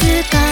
つか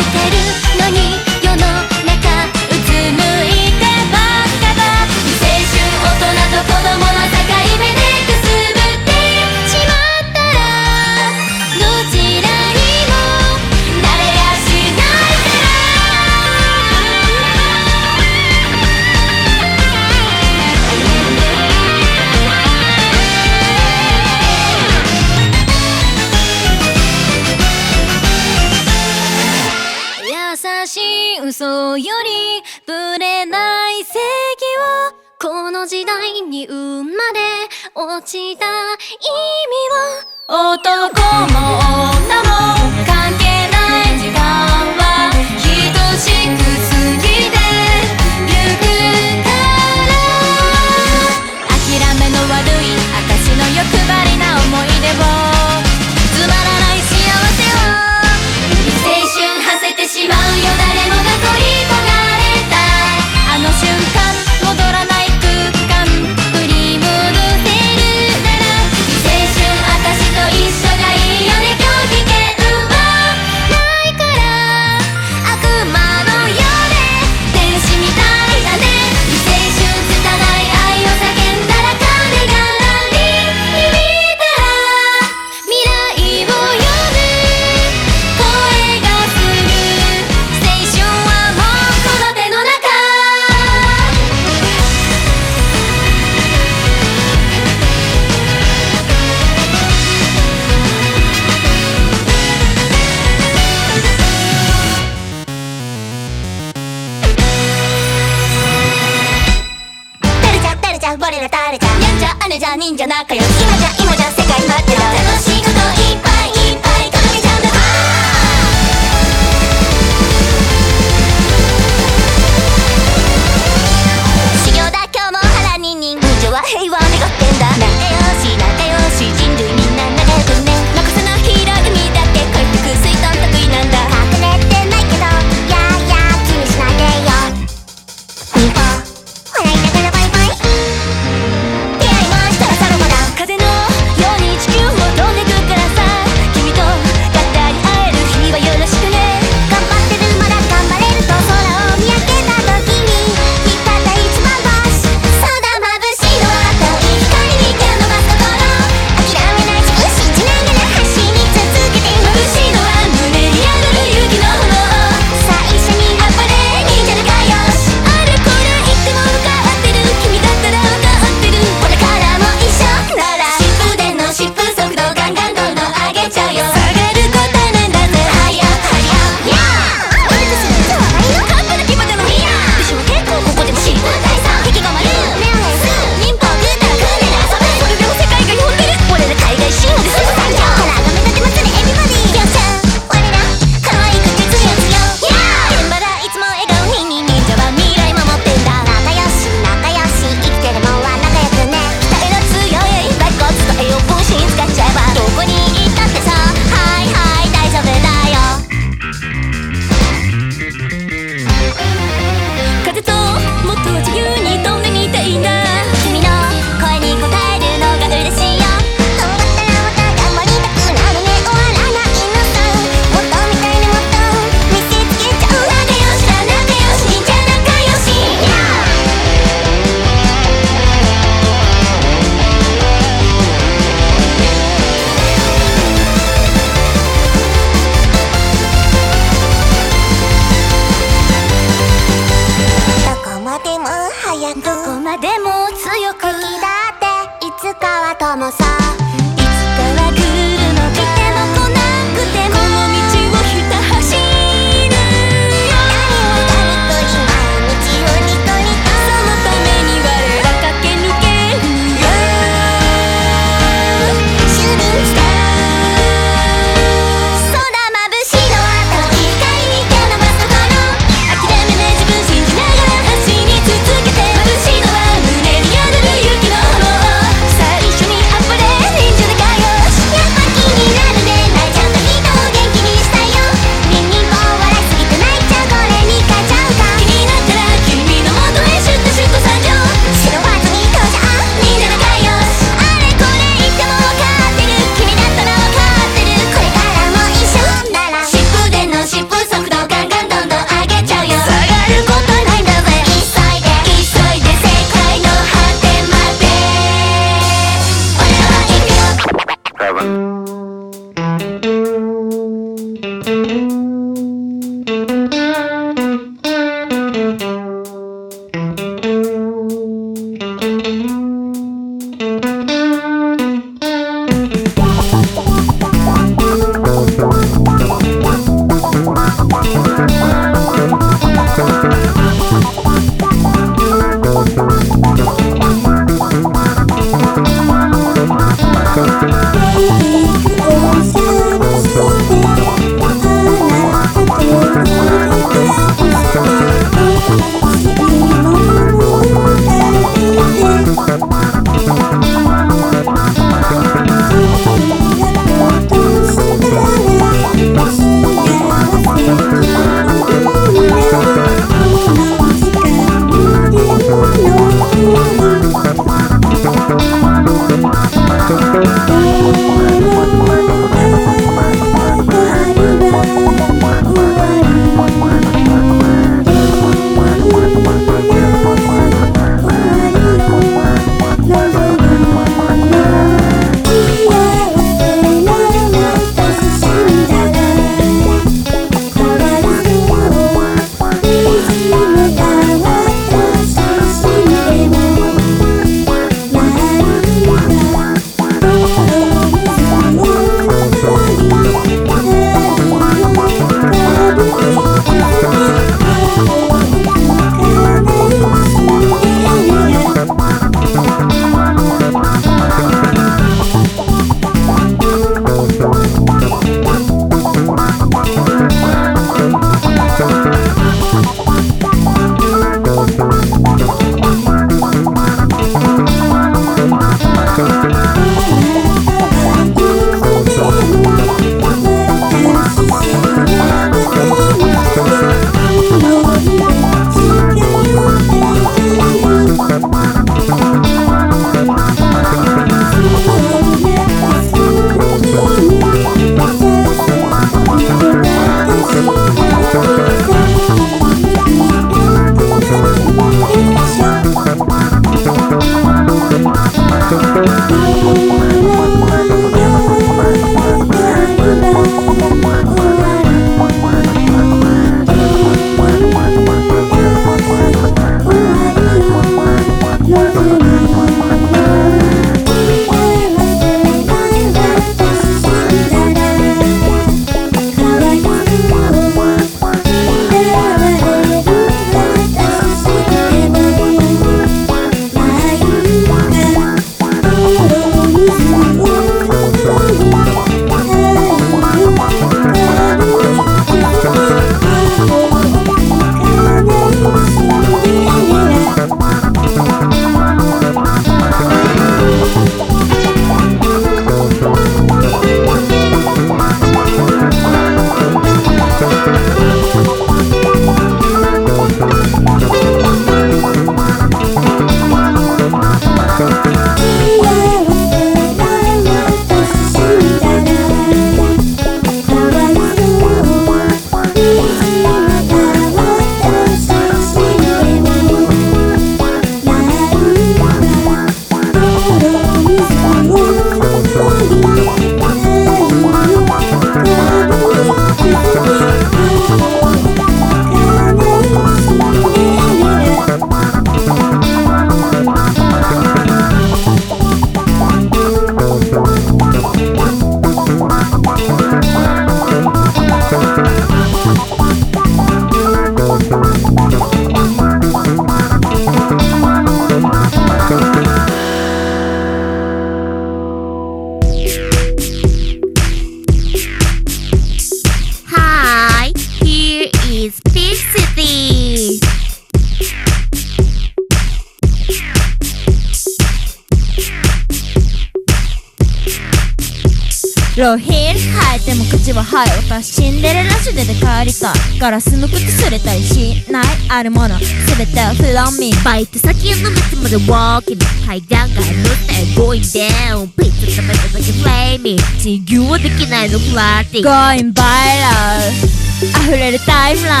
ガラスの靴すれたりしない？あるもの。すべてをフロンミー。バイト先の道まで walking 階段が乗って going down ピッツ食べた時フレーミー。授業はできないのフラーティー。Going viral 溢れるタイムライン。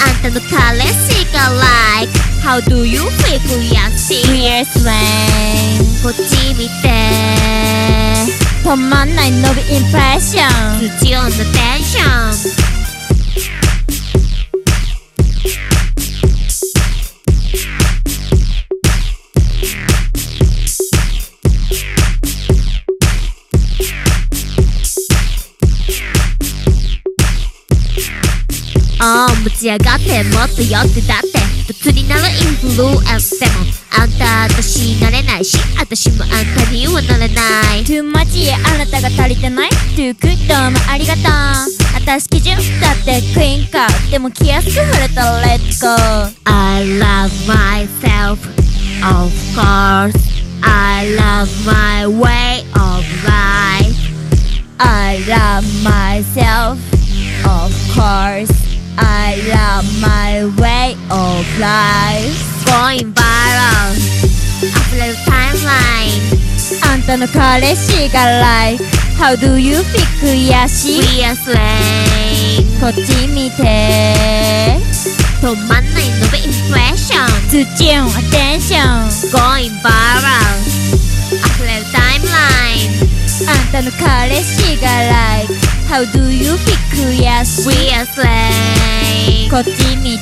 あんたの彼氏が like How do you feel 悔しい We're slang こっち見て。止まんない伸びインプレッション土曜のテンションああ持ち上がってもっと寄ってだって別になるインフルエンスでもあんた私なれないし私もあんたにはなれない Too much あなたが足りてない Too good どうもありがとう私基準だってクイーンかでも気安く触れたら Let's go. I love myself, of course. I love my way of life. I love myself Of course I love my way of life Going viral. 溢れるタイムライン。あんたの彼氏が Like How do you feel 悔しい We are slang. こっち見て止まんないのべインプレッション。ズチュンアテンション Going viral. 溢れるタイムライン。あんたの彼氏が Like How do you feel? yes? We are slang. Continue.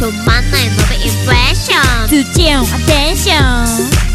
So my name of impression. To attention.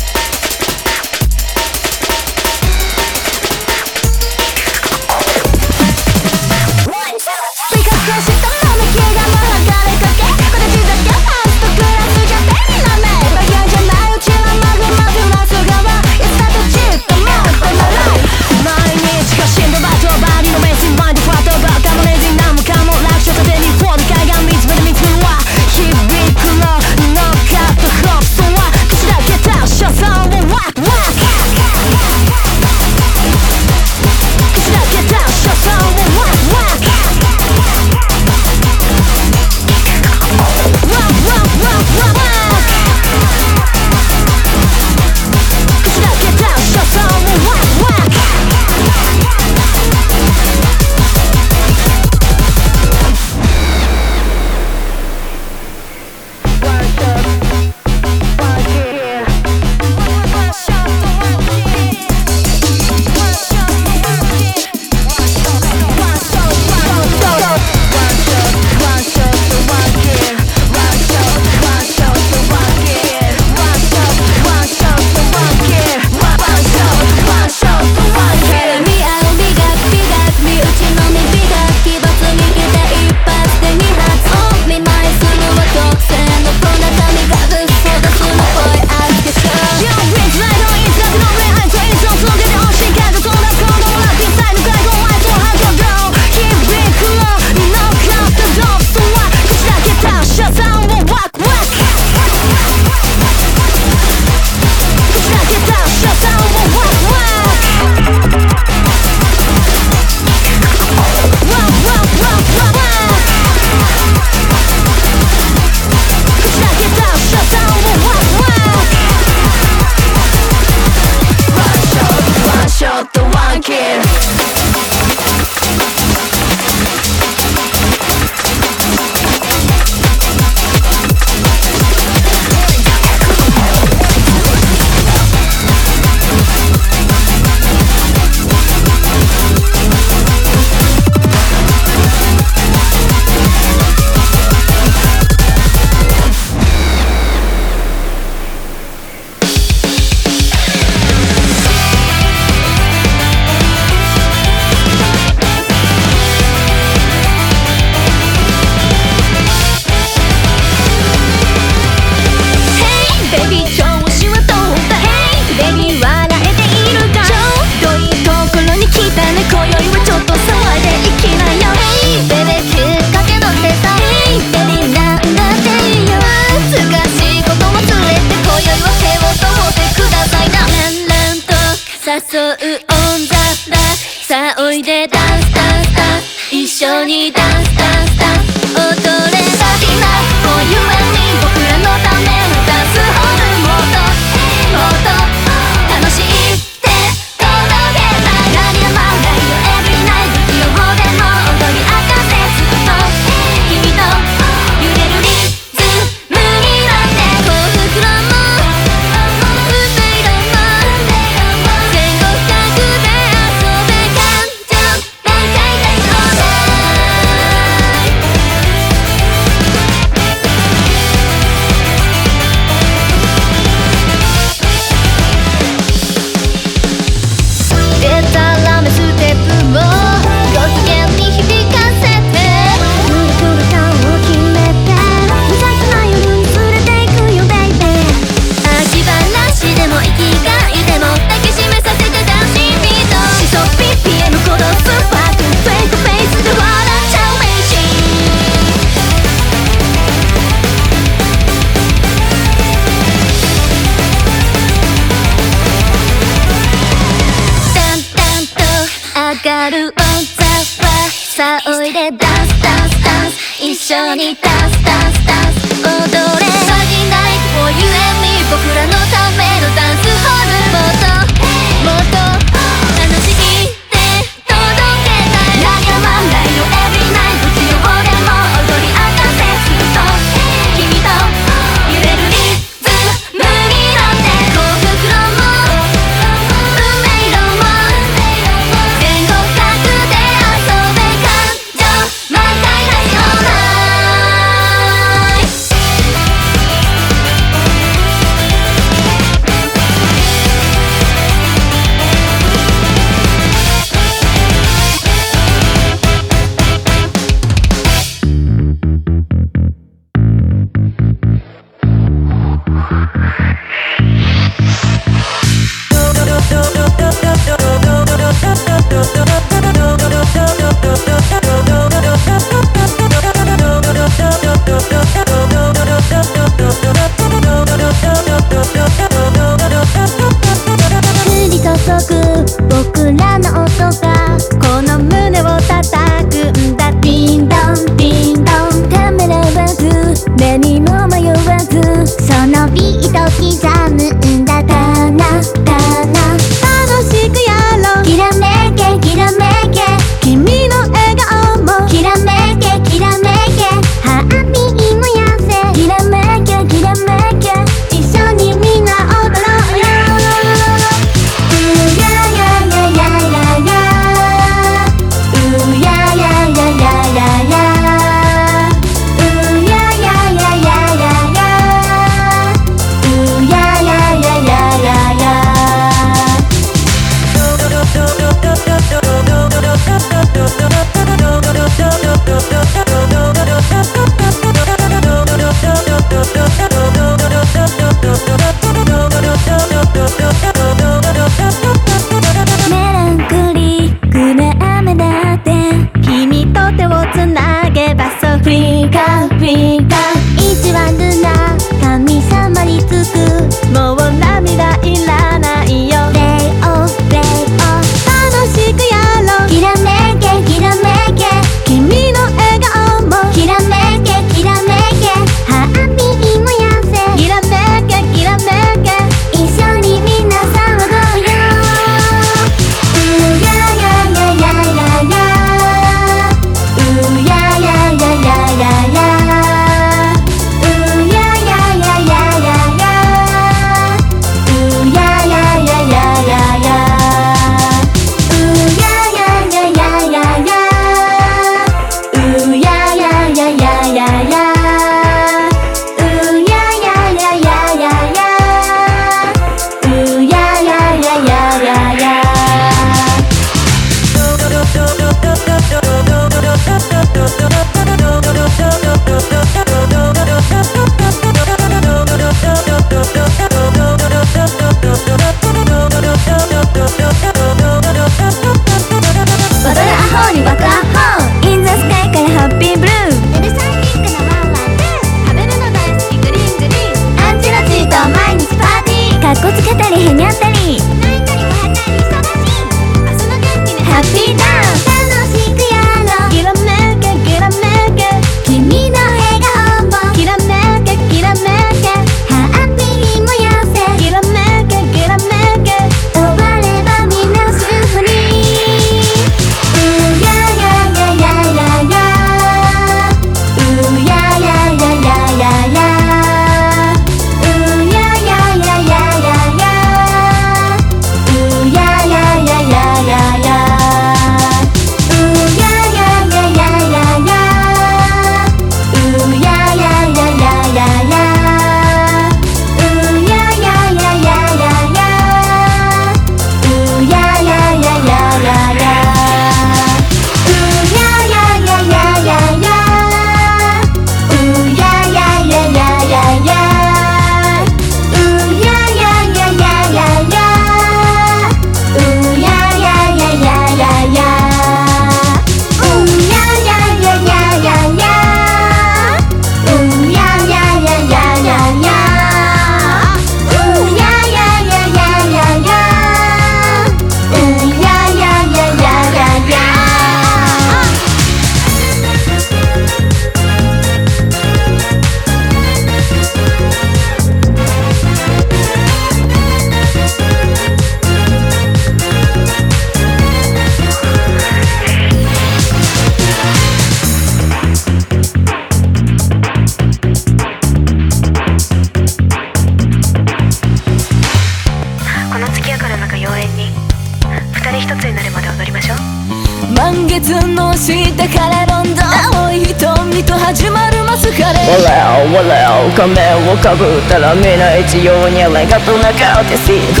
必要に願う中で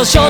の衝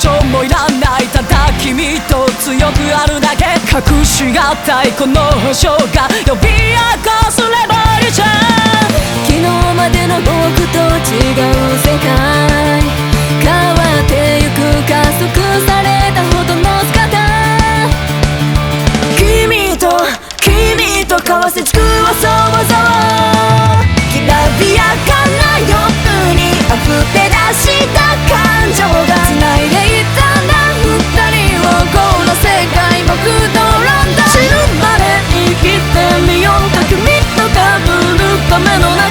情もいらないただ君と強くあるだけ隠しがたいこの保証が呼び起こすレボリューション昨日までの僕と違う世界変わってゆく加速されたほどの姿君と君と交わせ地区はそわきらびやかな夜に。つないでいたな二人はこの世界僕とロンドン死ぬまで生きてみよう匠とかぶるための中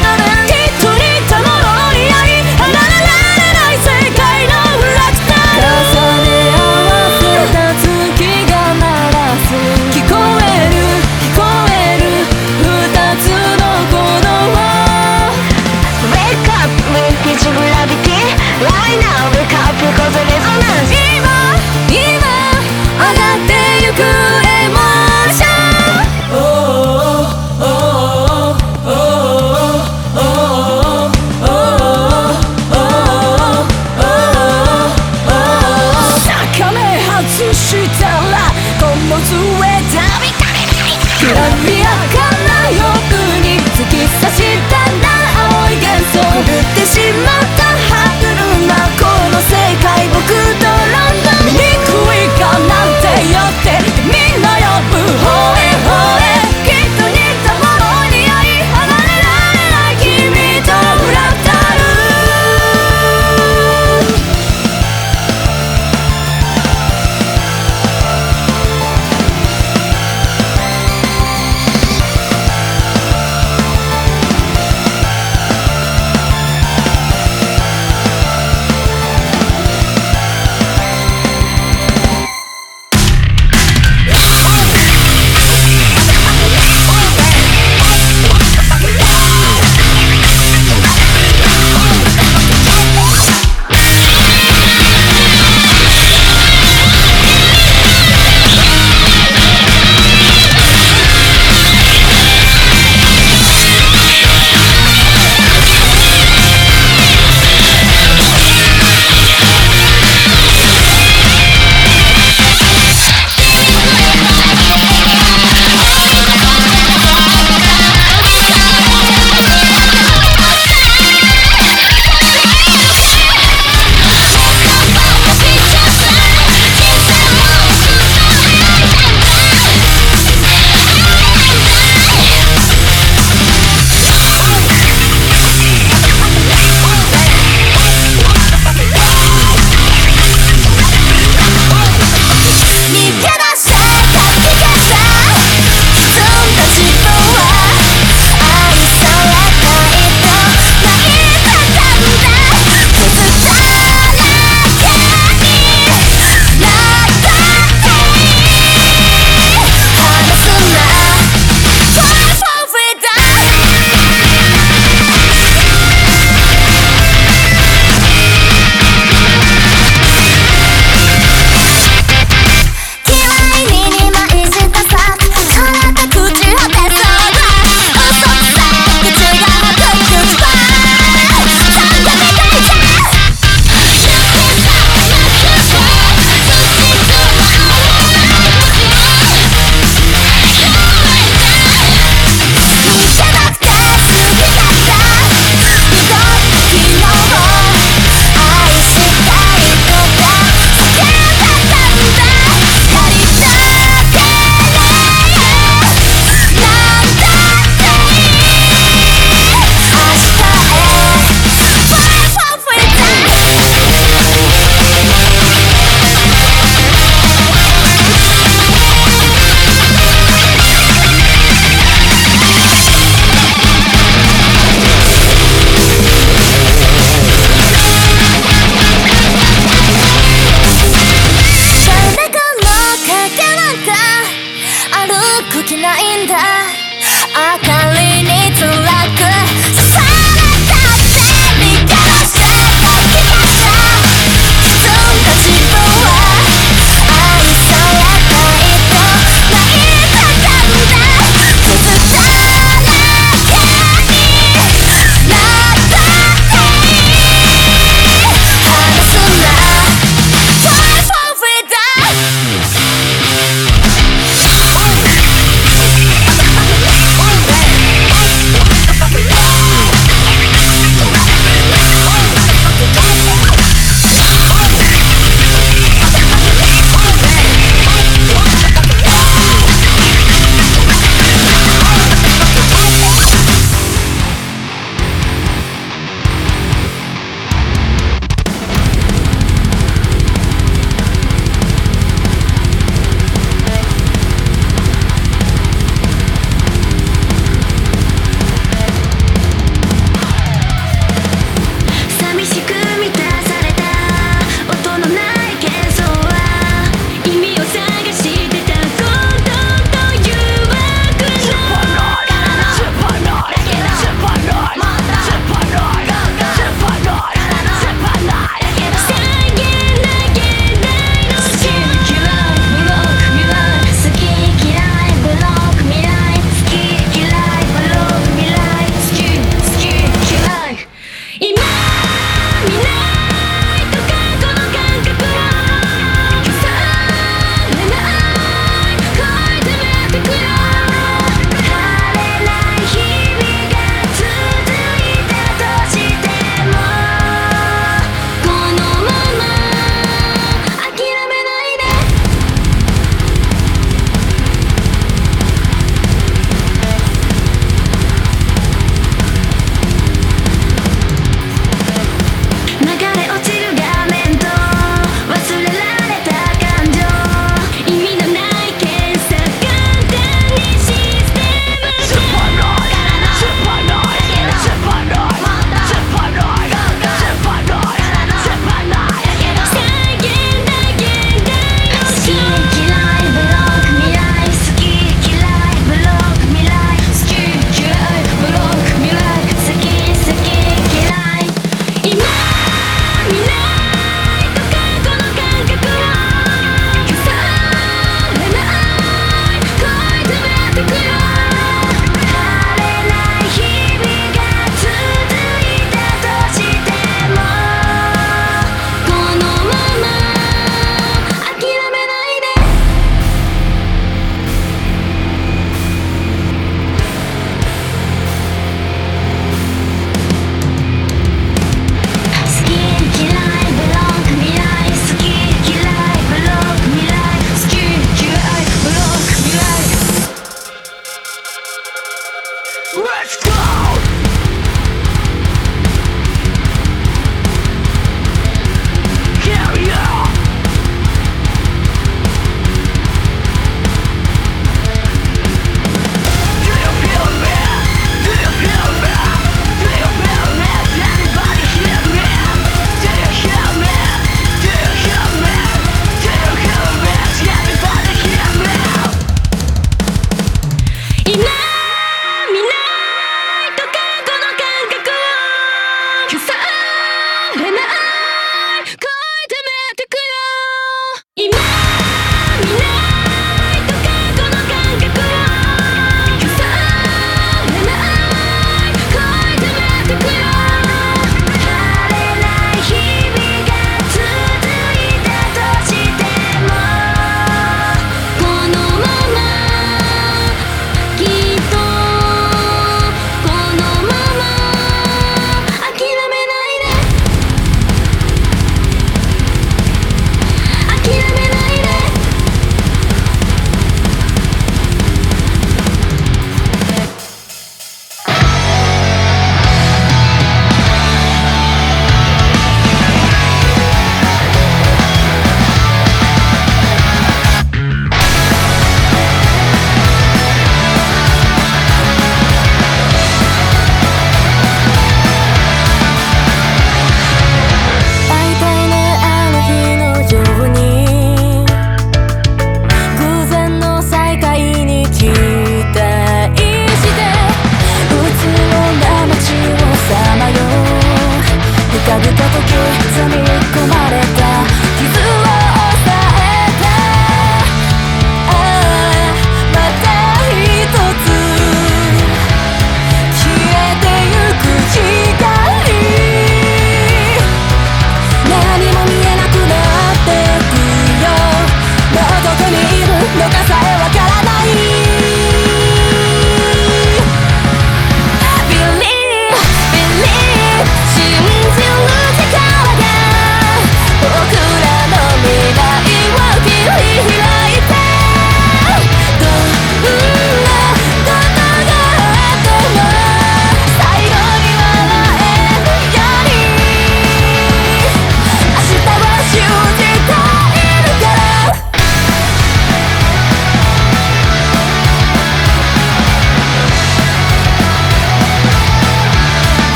に突き刺した青い幻想狂ってしまった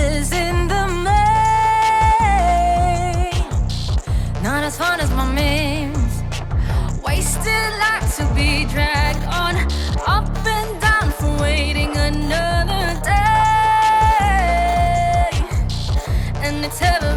is in the main. Not as fun as my memes. Wasted like to be dragged on up and down for waiting another day. And it's heaven.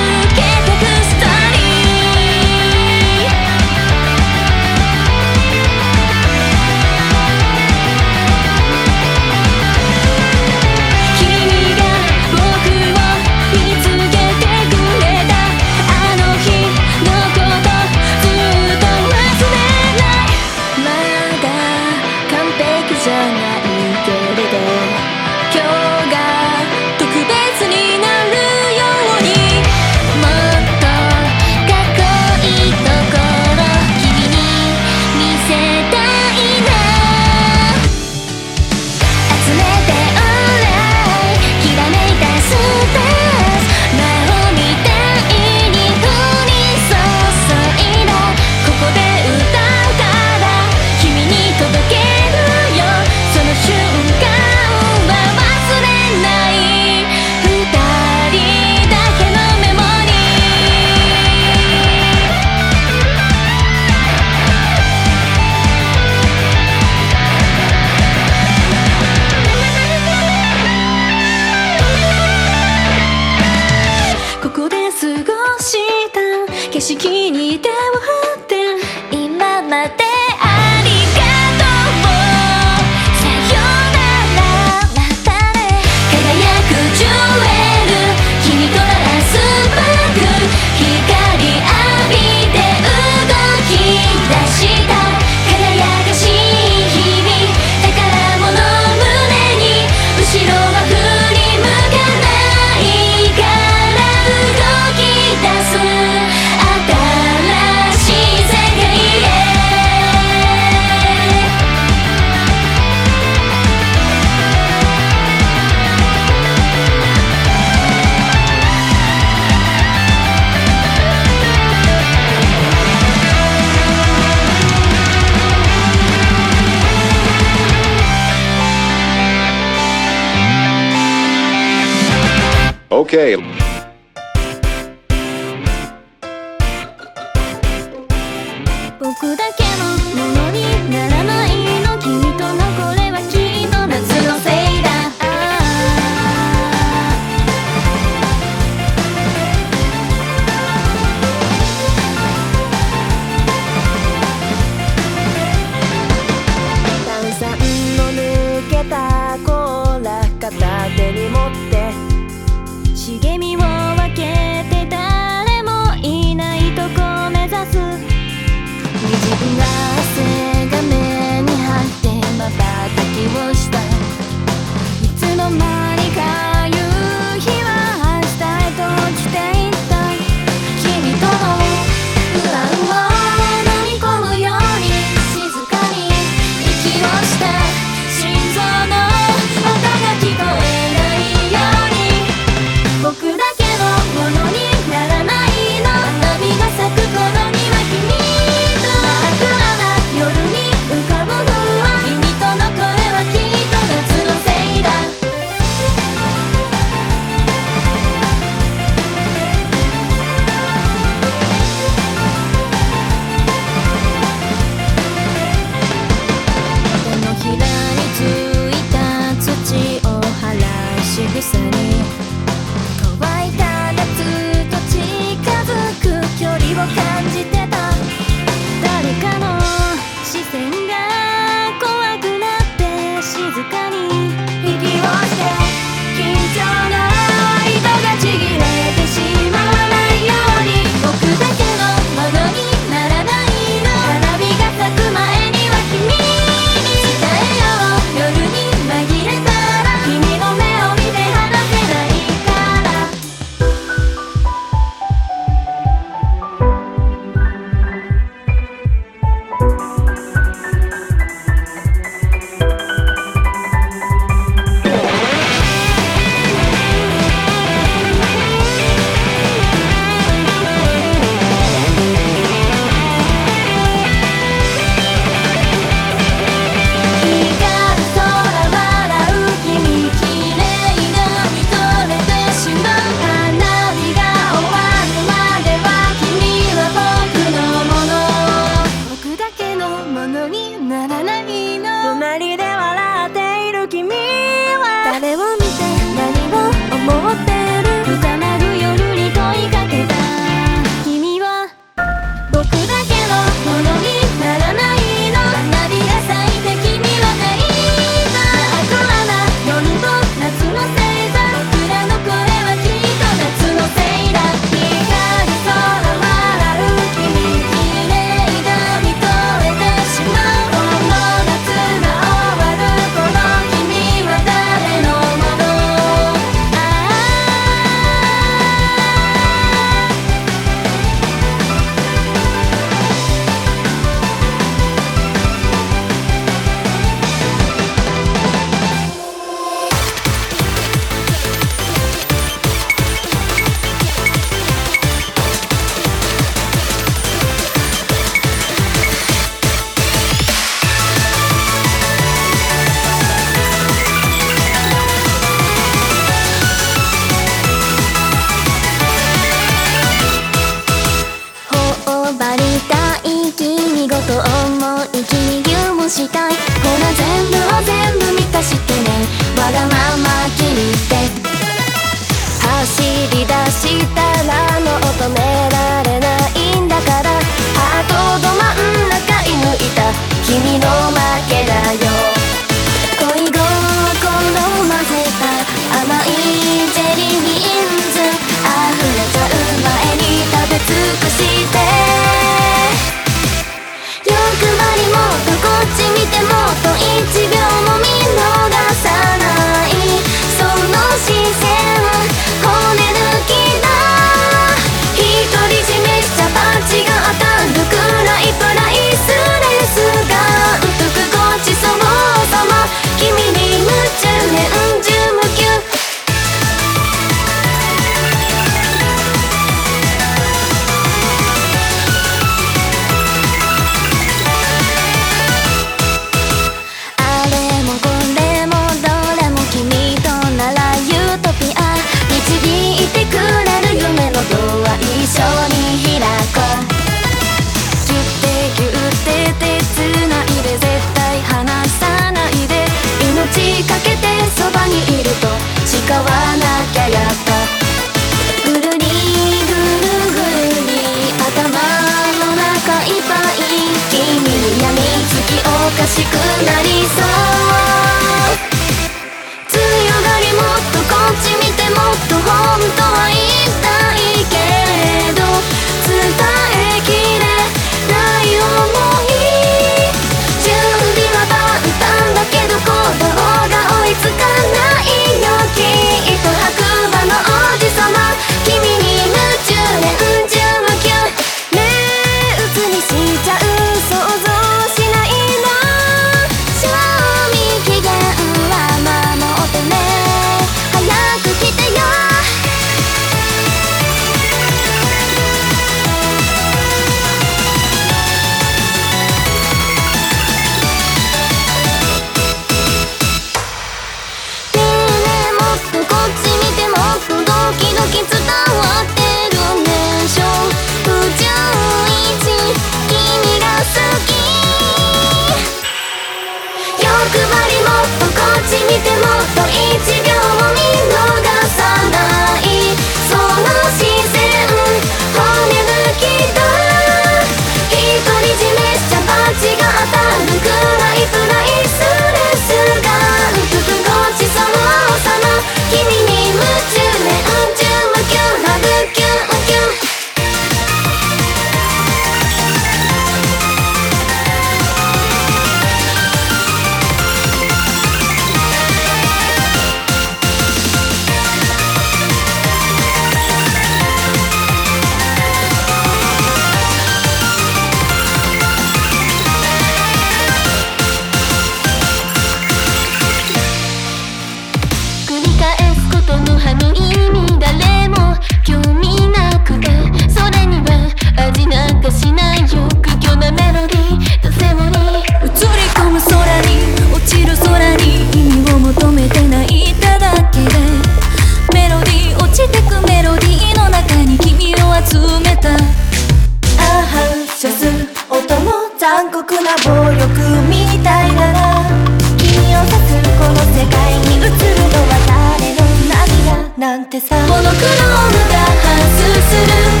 さ。モノクロームが発する。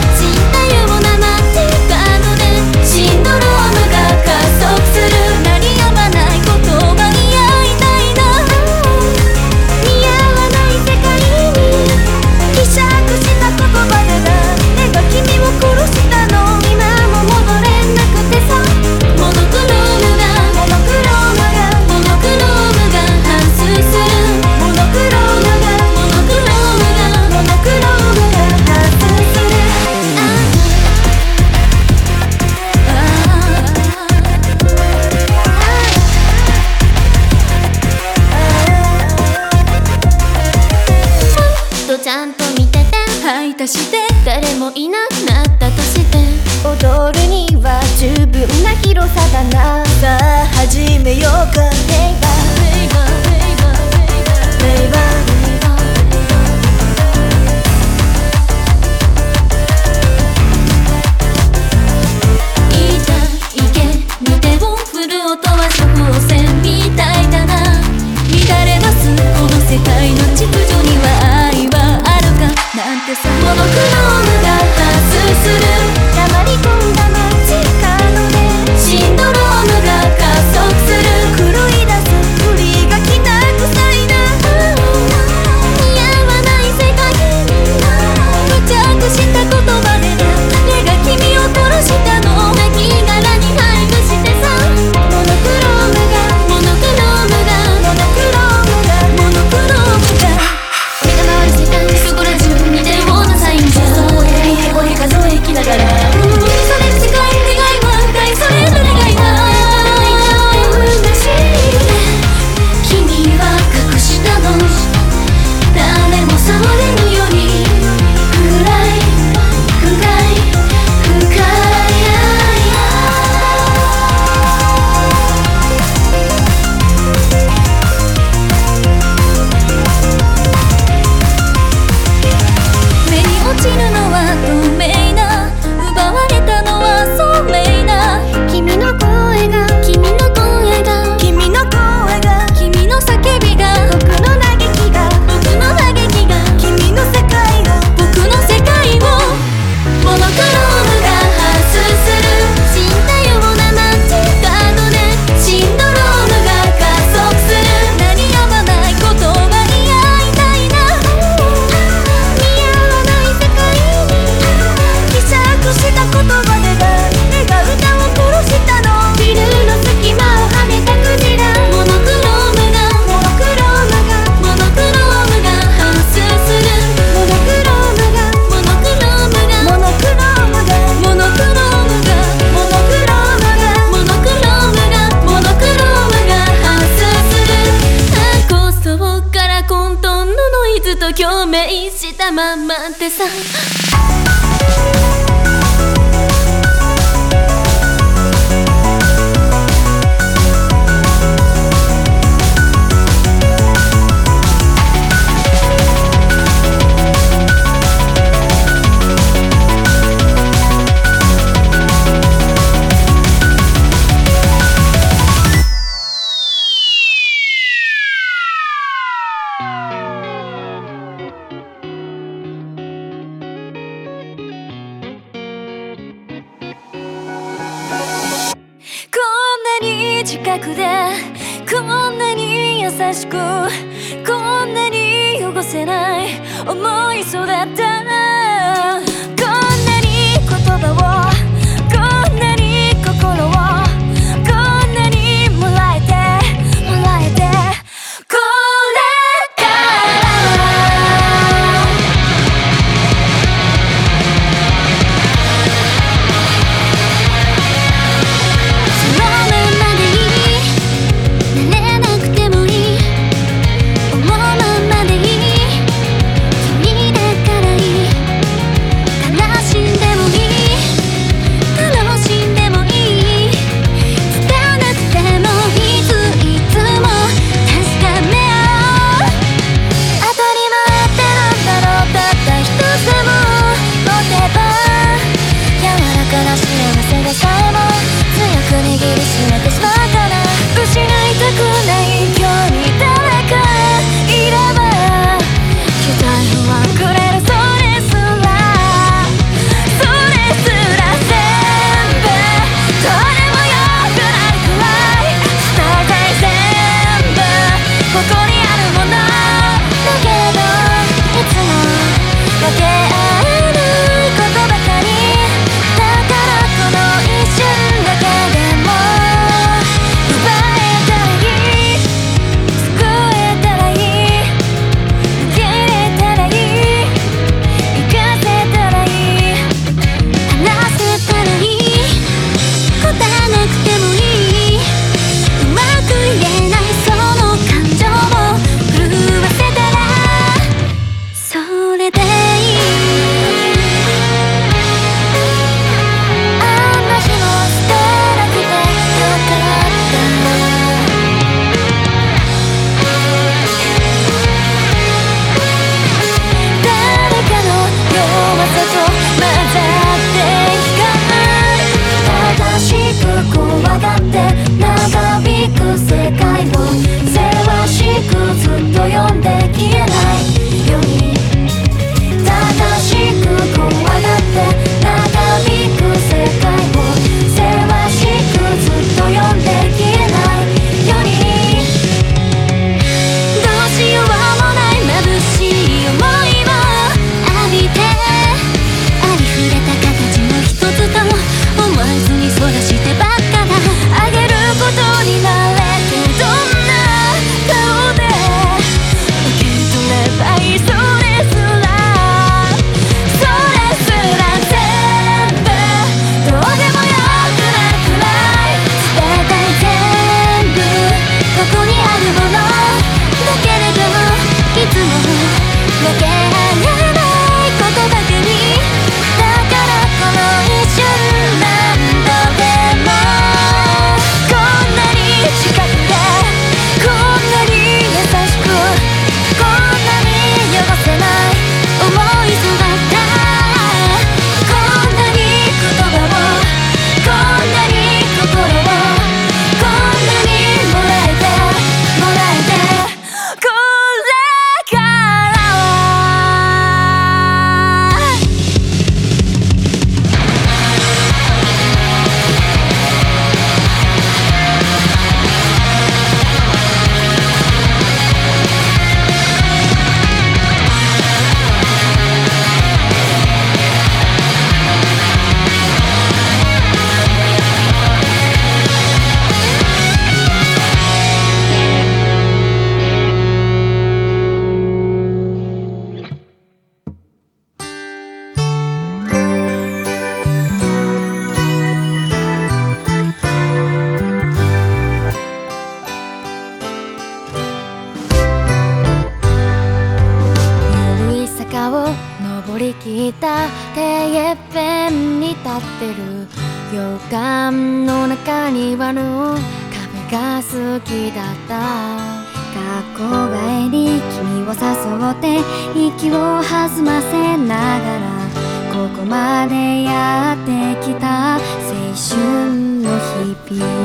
春的日々